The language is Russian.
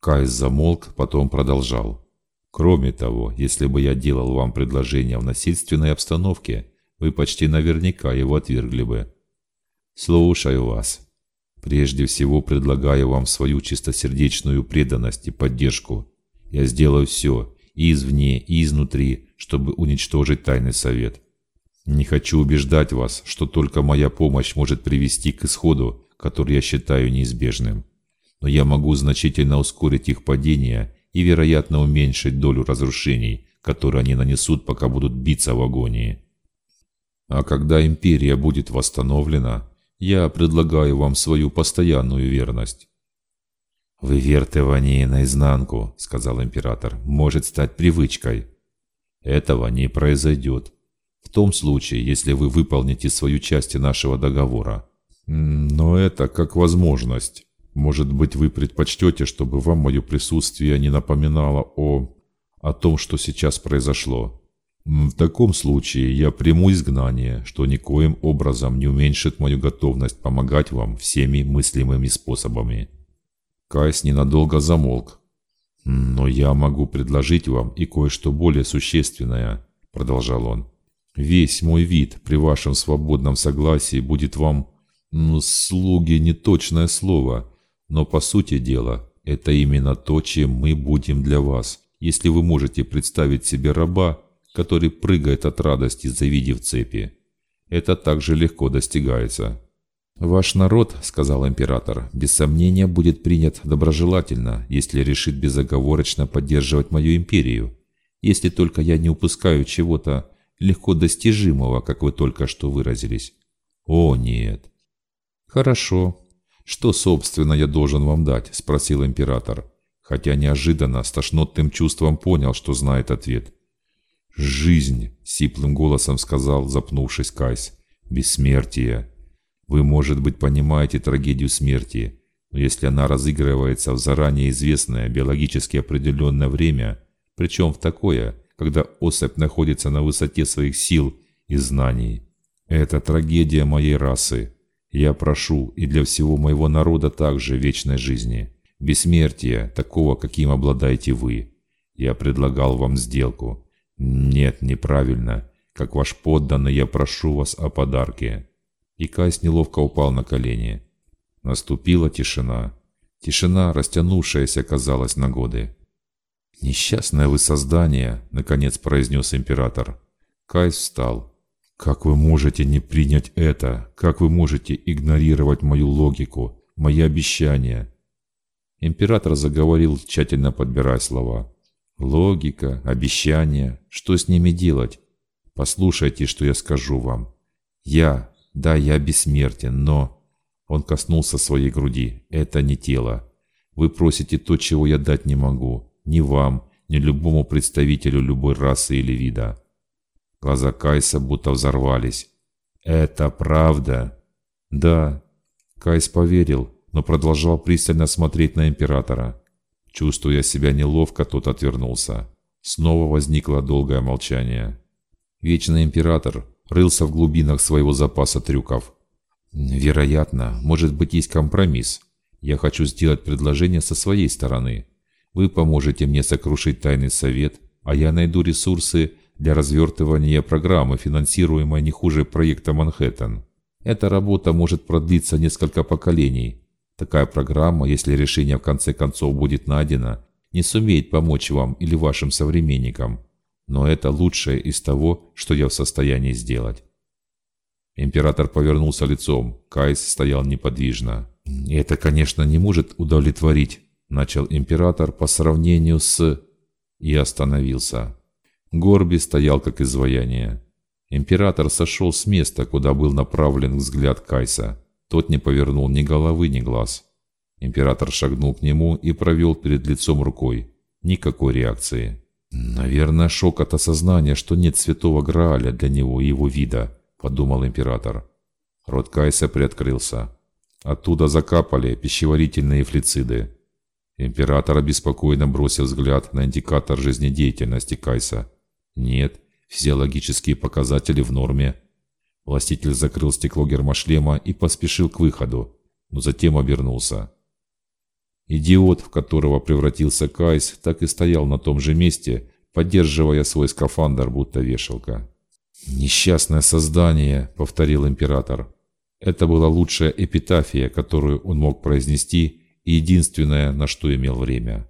Кайс замолк, потом продолжал. Кроме того, если бы я делал вам предложение в насильственной обстановке, вы почти наверняка его отвергли бы. Слушаю вас. Прежде всего предлагаю вам свою чистосердечную преданность и поддержку. Я сделаю все, и извне, и изнутри, чтобы уничтожить тайный совет. Не хочу убеждать вас, что только моя помощь может привести к исходу, который я считаю неизбежным. Но я могу значительно ускорить их падение и, вероятно, уменьшить долю разрушений, которые они нанесут, пока будут биться в агонии. А когда империя будет восстановлена, я предлагаю вам свою постоянную верность. «Вывертывание наизнанку», — сказал император, — «может стать привычкой». «Этого не произойдет. В том случае, если вы выполните свою часть нашего договора. Но это как возможность. Может быть, вы предпочтете, чтобы вам мое присутствие не напоминало о... о том, что сейчас произошло. В таком случае я приму изгнание, что никоим образом не уменьшит мою готовность помогать вам всеми мыслимыми способами. Кайс ненадолго замолк. «Но я могу предложить вам и кое-что более существенное», — продолжал он. «Весь мой вид при вашем свободном согласии будет вам, ну, слуги, неточное слово, но по сути дела, это именно то, чем мы будем для вас. Если вы можете представить себе раба, который прыгает от радости, завидев цепи. Это также легко достигается. «Ваш народ, — сказал император, — без сомнения будет принят доброжелательно, если решит безоговорочно поддерживать мою империю, если только я не упускаю чего-то легко достижимого, как вы только что выразились». «О, нет». «Хорошо. Что, собственно, я должен вам дать?» — спросил император, хотя неожиданно с тошнотным чувством понял, что знает ответ. «Жизнь!» — сиплым голосом сказал, запнувшись Кайс. «Бессмертие!» Вы, может быть, понимаете трагедию смерти, но если она разыгрывается в заранее известное биологически определенное время, причем в такое, когда особь находится на высоте своих сил и знаний, это трагедия моей расы. Я прошу и для всего моего народа также вечной жизни, бессмертия, такого, каким обладаете вы. Я предлагал вам сделку. Нет, неправильно. Как ваш подданный, я прошу вас о подарке и Кайс неловко упал на колени. Наступила тишина. Тишина, растянувшаяся, казалось, на годы. «Несчастное вы создание», — наконец произнес император. Кайс встал. «Как вы можете не принять это? Как вы можете игнорировать мою логику, мои обещания?» Император заговорил, тщательно подбирая слова. «Логика, обещания, что с ними делать? Послушайте, что я скажу вам. Я, да, я бессмертен, но... Он коснулся своей груди. Это не тело. Вы просите то, чего я дать не могу. Ни вам, ни любому представителю любой расы или вида. Глаза Кайса будто взорвались. «Это правда?» «Да». Кайс поверил, но продолжал пристально смотреть на императора. Чувствуя себя неловко, тот отвернулся. Снова возникло долгое молчание. Вечный император рылся в глубинах своего запаса трюков. «Вероятно, может быть, есть компромисс. Я хочу сделать предложение со своей стороны. Вы поможете мне сокрушить тайный совет, а я найду ресурсы для развертывания программы, финансируемой не хуже проекта «Манхэттен». Эта работа может продлиться несколько поколений. Такая программа, если решение в конце концов будет найдено, не сумеет помочь вам или вашим современникам но это лучшее из того, что я в состоянии сделать. Император повернулся лицом, Кайс стоял неподвижно. «Это, конечно, не может удовлетворить», – начал император по сравнению с... И остановился. Горби стоял как изваяние. Император сошел с места, куда был направлен взгляд Кайса. Тот не повернул ни головы, ни глаз. Император шагнул к нему и провел перед лицом рукой. Никакой реакции. «Наверное, шок от осознания, что нет святого Грааля для него и его вида», – подумал император. Рот Кайса приоткрылся. Оттуда закапали пищеварительные флициды. Император обеспокоенно бросил взгляд на индикатор жизнедеятельности Кайса. Нет, физиологические показатели в норме. Властитель закрыл стекло гермошлема и поспешил к выходу, но затем обернулся. Идиот, в которого превратился Кайс, так и стоял на том же месте, поддерживая свой скафандр, будто вешалка. «Несчастное создание», — повторил император. Это была лучшая эпитафия, которую он мог произнести, и единственное, на что имел время.